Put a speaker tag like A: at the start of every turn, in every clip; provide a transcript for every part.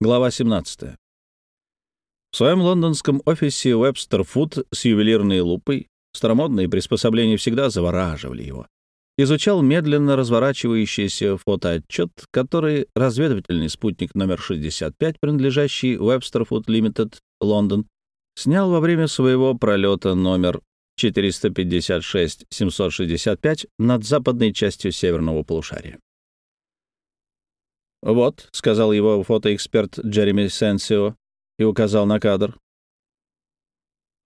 A: Глава 17. В своем лондонском офисе Webster Food с ювелирной лупой старомодные приспособления всегда завораживали его. Изучал медленно разворачивающийся фотоотчет, который разведывательный спутник номер 65, принадлежащий Webster Food Limited, Лондон, снял во время своего пролета номер 456-765 над западной частью северного полушария. «Вот», — сказал его фотоэксперт Джереми Сенсио и указал на кадр.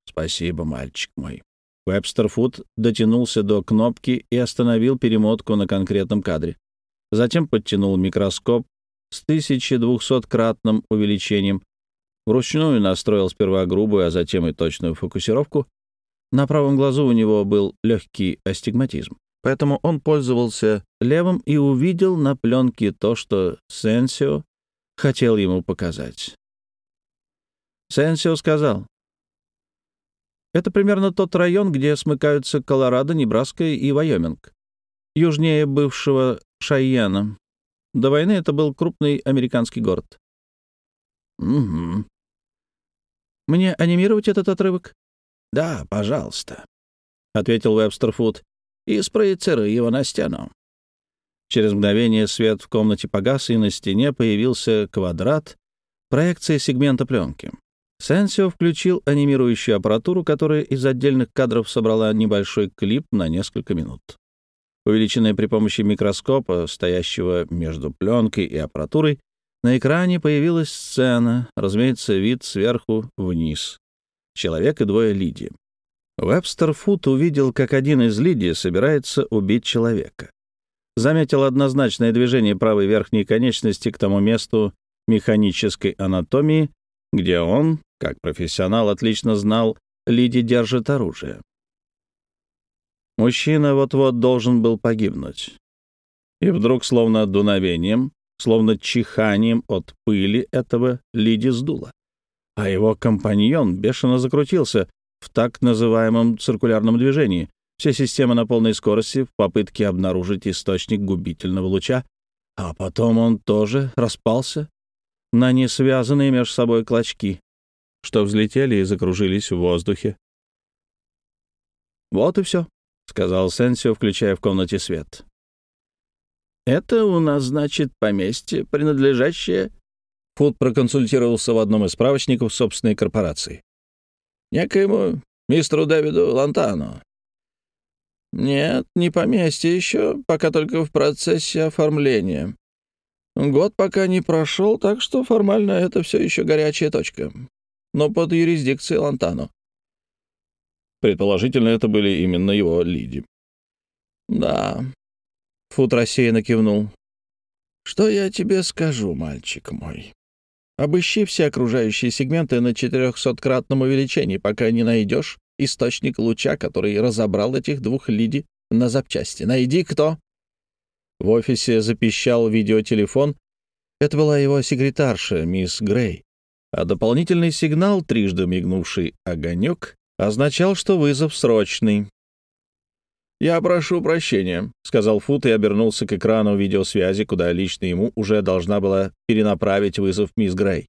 A: «Спасибо, мальчик мой». Вебстер Фуд дотянулся до кнопки и остановил перемотку на конкретном кадре. Затем подтянул микроскоп с 1200-кратным увеличением, вручную настроил сперва грубую, а затем и точную фокусировку. На правом глазу у него был легкий астигматизм. Поэтому он пользовался левым и увидел на пленке то, что Сенсио хотел ему показать. Сенсио сказал, «Это примерно тот район, где смыкаются Колорадо, Небраска и Вайоминг, южнее бывшего Шайена. До войны это был крупный американский город». «Угу». «Мне анимировать этот отрывок?»
B: «Да, пожалуйста», —
A: ответил Вебстер Фуд
B: и спроецируй его на стену».
A: Через мгновение свет в комнате погас, и на стене появился квадрат проекции сегмента пленки. Сенсио включил анимирующую аппаратуру, которая из отдельных кадров собрала небольшой клип на несколько минут. Увеличенная при помощи микроскопа, стоящего между пленкой и аппаратурой, на экране появилась сцена, разумеется, вид сверху вниз. Человек и двое Лиди. Вебстер Фут увидел, как один из Лидии собирается убить человека. Заметил однозначное движение правой верхней конечности к тому месту механической анатомии, где он, как профессионал, отлично знал, Лиди держит оружие. Мужчина вот-вот должен был погибнуть. И вдруг, словно дуновением, словно чиханием от пыли этого Лиди сдуло. А его компаньон бешено закрутился, в так называемом циркулярном движении. Все системы на полной скорости в попытке обнаружить источник губительного луча, а потом он тоже распался на несвязанные между собой клочки, что взлетели и закружились в воздухе. «Вот и все», — сказал Сенсио, включая в комнате свет.
B: «Это у нас, значит, поместье, принадлежащее...»
A: Фуд проконсультировался в одном из справочников собственной корпорации
B: некоему мистеру Дэвиду Лантану. Нет, не поместье еще, пока только в процессе оформления. Год пока не прошел, так что формально это все еще горячая точка. Но под юрисдикцией Лантану.
A: Предположительно, это были именно его лиди.
B: Да. Фут рассеянно кивнул. Что я тебе скажу, мальчик мой? Обыщи все окружающие сегменты на 400-кратном увеличении, пока не найдешь источник луча, который разобрал этих двух лиди на запчасти. Найди кто.
A: В офисе запищал видеотелефон. Это была его секретарша, мисс Грей. А дополнительный сигнал, трижды мигнувший огонек, означал, что вызов срочный.
B: «Я прошу прощения», — сказал Фут и обернулся к экрану видеосвязи, куда лично ему уже должна была перенаправить вызов мисс Грей.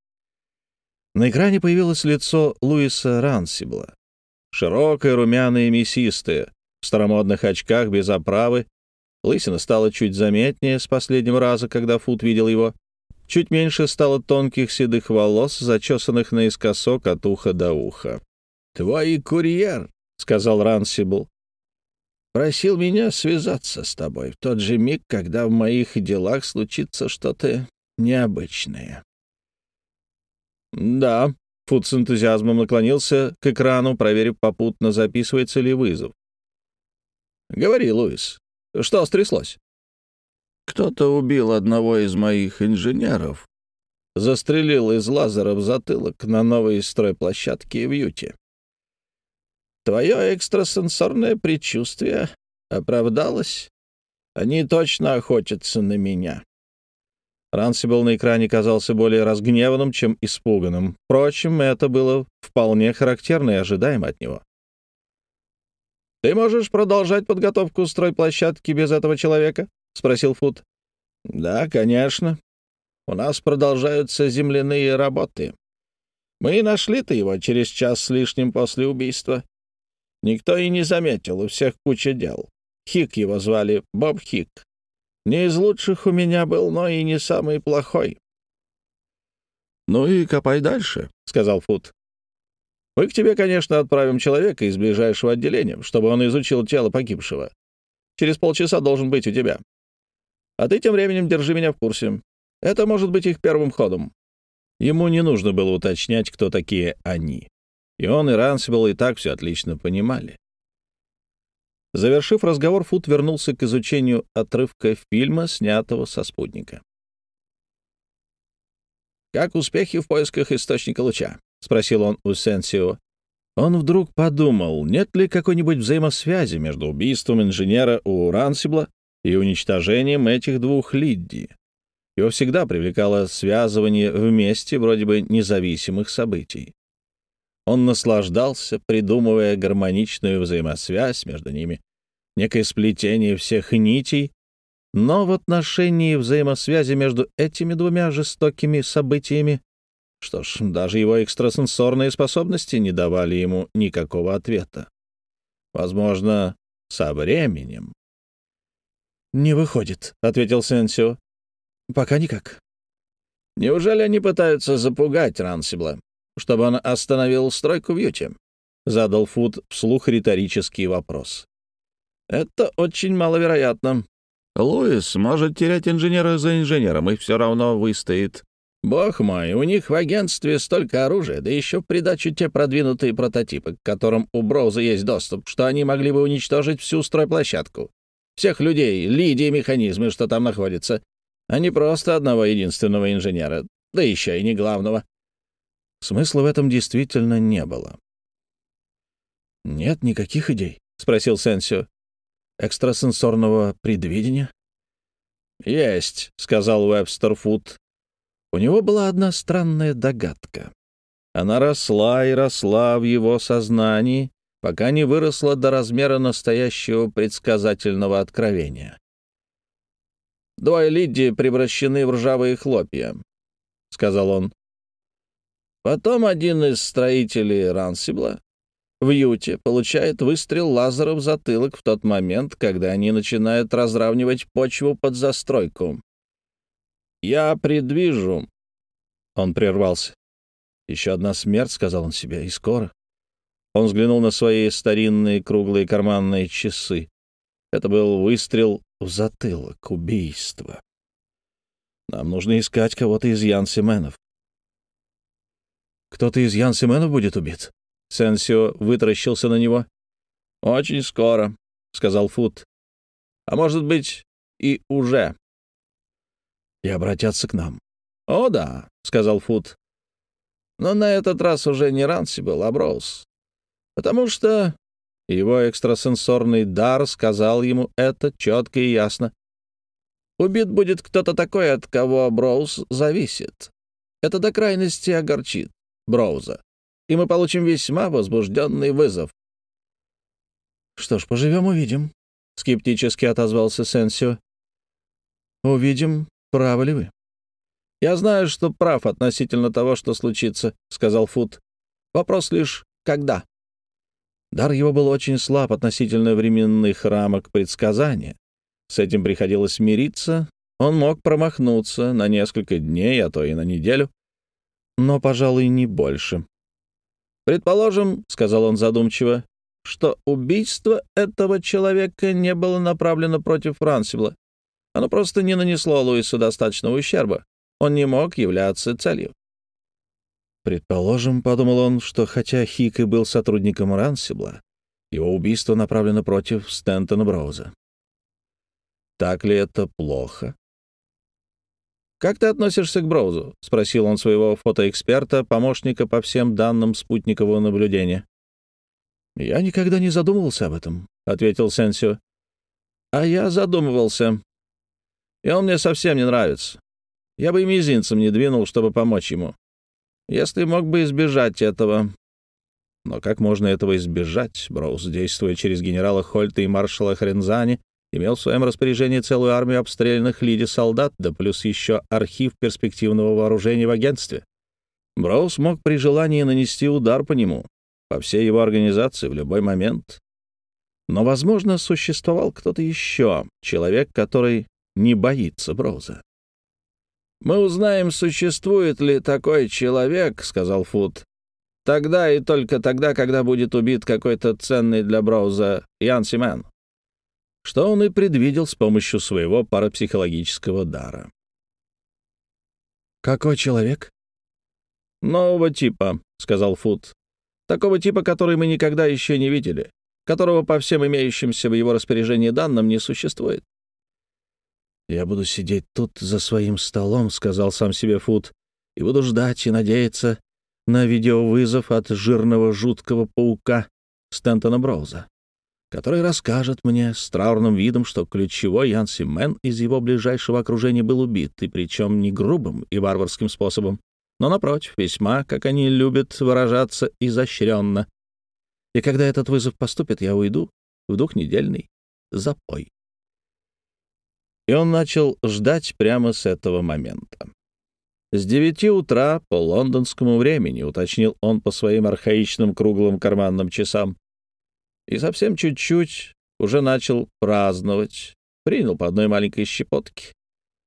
A: На экране появилось лицо Луиса Рансибла. Широкое, румяное и мясистое, в старомодных очках без оправы. Лысина стала чуть заметнее с последнего раза, когда Фут видел его. Чуть меньше стало тонких седых волос, зачесанных наискосок от уха до уха.
B: «Твой курьер», — сказал Рансибл, просил меня связаться с тобой в тот же миг, когда в моих делах случится что-то необычное».
A: «Да», — Фуд с энтузиазмом наклонился к экрану, проверив попутно, записывается ли вызов.
B: «Говори, Луис, что стряслось?» «Кто-то убил одного из моих инженеров, застрелил из лазера в затылок на новой стройплощадке в Юте. Твое экстрасенсорное предчувствие оправдалось. Они точно охотятся на меня».
A: Рансибл на экране казался более разгневанным, чем испуганным. Впрочем, это было вполне характерно и ожидаемо от него.
B: «Ты можешь продолжать подготовку стройплощадки без этого человека?» — спросил Фуд.
A: «Да, конечно».
B: У нас продолжаются земляные работы. Мы нашли-то его через час с лишним после убийства. Никто и не заметил, у всех куча дел. Хик его звали, Боб Хик. Не из лучших у меня был, но и не самый плохой.
A: «Ну и копай дальше», — сказал Фуд.
B: «Мы к тебе, конечно, отправим человека из ближайшего отделения, чтобы он изучил тело погибшего. Через полчаса должен быть у тебя. А ты тем временем держи меня в курсе. Это может быть их первым ходом».
A: Ему не нужно было уточнять, кто такие «они». И он, и Рансибл и так все отлично понимали. Завершив разговор, Фуд вернулся к изучению отрывка фильма, снятого со спутника.
B: «Как успехи в поисках источника луча?» — спросил он у Сенсио.
A: Он вдруг подумал, нет ли какой-нибудь взаимосвязи между убийством инженера у Рансибла и уничтожением этих двух Лидди. Его всегда привлекало связывание вместе вроде бы независимых событий. Он наслаждался, придумывая гармоничную взаимосвязь между ними, некое сплетение всех нитей, но в отношении взаимосвязи между этими двумя жестокими событиями, что ж, даже его экстрасенсорные способности не давали ему никакого ответа. Возможно, со временем.
B: «Не выходит», — ответил Сенсио. «Пока никак». «Неужели они пытаются запугать Рансибла?» Чтобы он остановил стройку в Юте?» — задал Фуд вслух риторический вопрос. «Это очень маловероятно».
A: «Луис может терять инженера за инженером и все равно выстоит».
B: «Бог мой, у них в агентстве столько оружия, да еще в придачу те продвинутые прототипы, к которым у Броуза есть доступ, что они могли бы уничтожить всю стройплощадку. Всех людей, лидии механизмы, что там находятся, а не просто одного единственного инженера, да еще и не главного.
A: Смысла в этом действительно не было.
B: «Нет никаких идей?» — спросил Сенсио. «Экстрасенсорного предвидения?»
A: «Есть», — сказал Уэбстер Фуд. У него была одна странная догадка. Она росла и росла в его сознании, пока не выросла до размера настоящего предсказательного откровения.
B: «Двое Лидии превращены в ржавые хлопья», — сказал он. Потом один из строителей Рансибла в Юте получает выстрел лазера в затылок в тот момент, когда они начинают разравнивать почву под застройку. «Я предвижу...» Он прервался. «Еще одна смерть», — сказал он себе, — «и скоро». Он взглянул на свои старинные круглые карманные часы. Это был выстрел в затылок, убийство. Нам нужно искать кого-то из Ян Семенов. Кто-то из Ян Семенов будет убит?» Сенсио вытаращился на него. «Очень скоро», — сказал Фут. «А может быть, и уже». «И обратятся к нам». «О, да», — сказал Фут. «Но на этот раз уже не Ранси был, а Броуз. Потому что его экстрасенсорный дар сказал ему это четко и ясно. Убит будет кто-то такой, от кого Броуз зависит. Это до крайности огорчит. Броуза, и мы получим весьма возбужденный вызов. «Что ж, поживем-увидим», — скептически отозвался Сенсио. «Увидим, правы ли вы». «Я знаю, что прав относительно того, что случится», — сказал Фуд. «Вопрос лишь, когда?» Дар его был очень слаб относительно временных рамок предсказания. С этим приходилось мириться. Он мог промахнуться на несколько дней, а то и на неделю но, пожалуй, не больше. «Предположим, — сказал он задумчиво, — что убийство этого человека не было направлено против Франсибла. Оно просто не нанесло Луису достаточного ущерба. Он не мог являться целью. Предположим, — подумал он, — что хотя Хик и был сотрудником Рансибла, его убийство направлено против Стентона Броуза. Так ли это плохо? «Как ты относишься к Броузу?» — спросил он своего фотоэксперта, помощника по всем данным спутникового наблюдения. «Я никогда не задумывался об этом», — ответил Сенсио. «А я задумывался. И он мне совсем не нравится. Я бы и мизинцем не двинул, чтобы помочь ему. Если мог бы избежать этого...» Но как можно этого избежать, Броуз, действуя через генерала Хольта и маршала Хрензани,
A: имел в своем распоряжении целую армию обстрелянных Лиди солдат, да плюс еще архив перспективного вооружения в агентстве. Броуз мог при желании нанести удар по нему, по всей его организации в любой момент. Но, возможно, существовал кто-то еще, человек, который не боится Броуза. «Мы узнаем, существует ли такой человек», — сказал Фуд, «тогда и только тогда, когда будет убит какой-то ценный для Броуза Ян Симен» что он и предвидел с помощью своего парапсихологического дара.
B: «Какой человек?»
A: «Нового типа», — сказал Фуд. «Такого типа, который мы никогда еще не видели, которого по всем имеющимся в его распоряжении данным не существует».
B: «Я буду сидеть тут за своим столом», — сказал сам себе Фуд, «и буду ждать и надеяться на видеовызов от жирного жуткого паука Стентона Броуза который расскажет мне с траурным видом, что ключевой Ян Симен из его ближайшего окружения был убит, и причем не грубым и варварским способом, но, напротив, весьма, как они любят выражаться, изощренно. И когда этот вызов поступит, я уйду в двухнедельный запой. И он начал ждать прямо с этого момента. С девяти утра по лондонскому времени, уточнил он по своим архаичным круглым карманным часам, и совсем чуть-чуть уже начал праздновать. Принял по одной маленькой щепотке,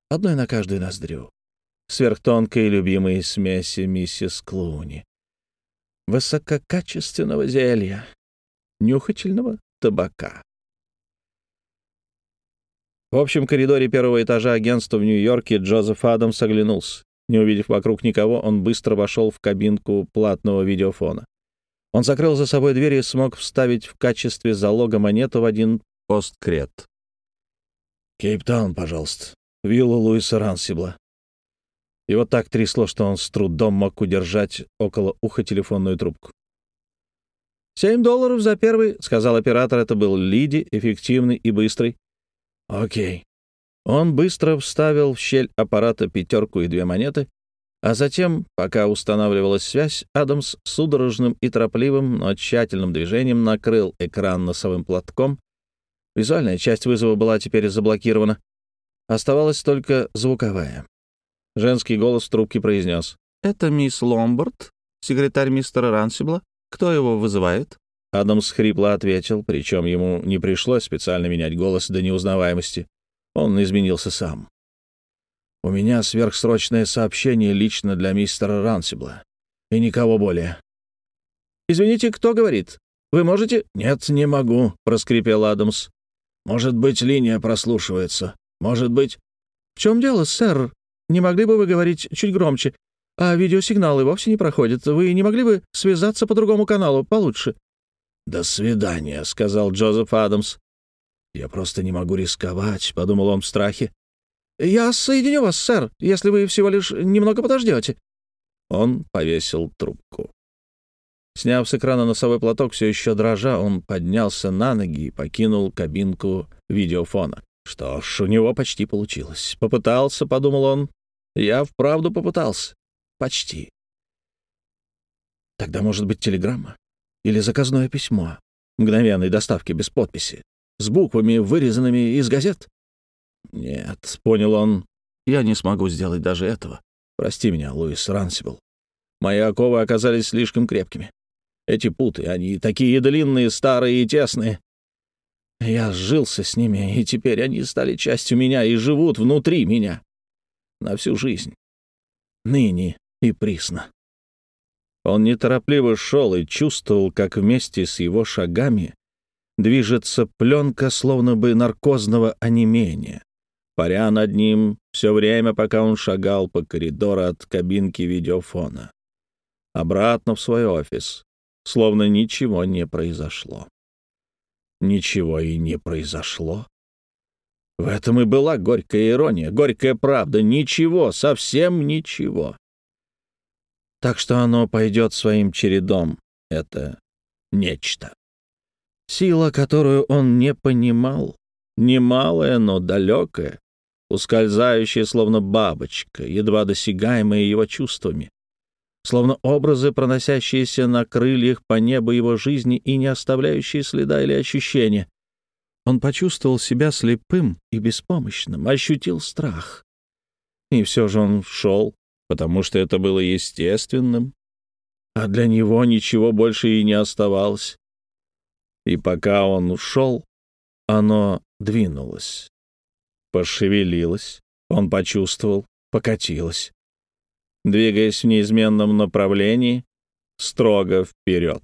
B: одной на каждую ноздрю, сверхтонкой любимой смеси миссис Клуни, высококачественного зелья, нюхательного табака. В общем коридоре первого этажа агентства в Нью-Йорке Джозеф Адамс оглянулся. Не увидев вокруг никого, он быстро вошел в кабинку платного видеофона. Он закрыл за собой дверь и смог вставить в качестве залога монету в один посткрет. «Кейптаун, пожалуйста. Вилла Луиса Рансибла». Его так трясло, что он с трудом мог удержать около уха телефонную трубку. «Семь долларов за первый», — сказал оператор. Это был Лиди, эффективный и быстрый. «Окей». Он быстро вставил в щель аппарата пятерку и две монеты а затем, пока устанавливалась связь, Адамс судорожным и торопливым, но тщательным движением накрыл экран носовым платком. Визуальная часть вызова была теперь заблокирована. Оставалась только звуковая. Женский голос в трубке произнес. «Это мисс Ломбард, секретарь мистера Рансибла. Кто его вызывает?» Адамс хрипло ответил, причем ему не пришлось специально менять голос до неузнаваемости. Он изменился сам. У меня сверхсрочное сообщение лично для мистера Рансибла. И никого более. «Извините, кто говорит? Вы можете?» «Нет, не могу», — проскрипел Адамс. «Может быть, линия прослушивается. Может быть...» «В чем дело, сэр? Не могли бы вы говорить чуть громче? А видеосигналы вовсе не проходят. Вы не могли бы связаться по другому каналу получше?» «До свидания», — сказал Джозеф Адамс. «Я просто не могу рисковать», — подумал он в страхе. «Я соединю вас, сэр, если вы всего лишь немного подождете». Он повесил трубку. Сняв с экрана носовой платок, все еще дрожа, он поднялся на ноги и покинул кабинку видеофона. Что ж, у него почти получилось. Попытался, — подумал он. Я вправду попытался. Почти. Тогда, может быть, телеграмма? Или заказное письмо? Мгновенной доставки без подписи. С буквами, вырезанными из газет? Нет, понял он, я не смогу сделать даже этого. Прости меня, Луис Рансибл. Мои оковы оказались слишком крепкими. Эти путы, они такие длинные, старые и тесные. Я сжился с ними, и теперь они стали частью меня и живут внутри меня. На всю жизнь. Ныне и присно. Он неторопливо шел и чувствовал, как вместе с его шагами движется пленка словно бы наркозного онемения паря над ним все время, пока он шагал по коридору от кабинки видеофона. Обратно в свой офис, словно ничего не произошло. Ничего и не произошло. В этом и была горькая ирония, горькая правда. Ничего, совсем ничего. Так что оно пойдет своим чередом. Это нечто. Сила, которую он не понимал, немалая, но далекая, ускользающая, словно бабочка, едва досягаемая его чувствами, словно образы, проносящиеся на крыльях по небу его жизни и не оставляющие следа или ощущения.
A: Он почувствовал себя слепым и беспомощным, ощутил страх. И все же он шел, потому что это было естественным, а для него ничего больше и не оставалось. И пока он ушел, оно двинулось, пошевелилось, он почувствовал, покатилось, двигаясь в неизменном направлении, строго вперед.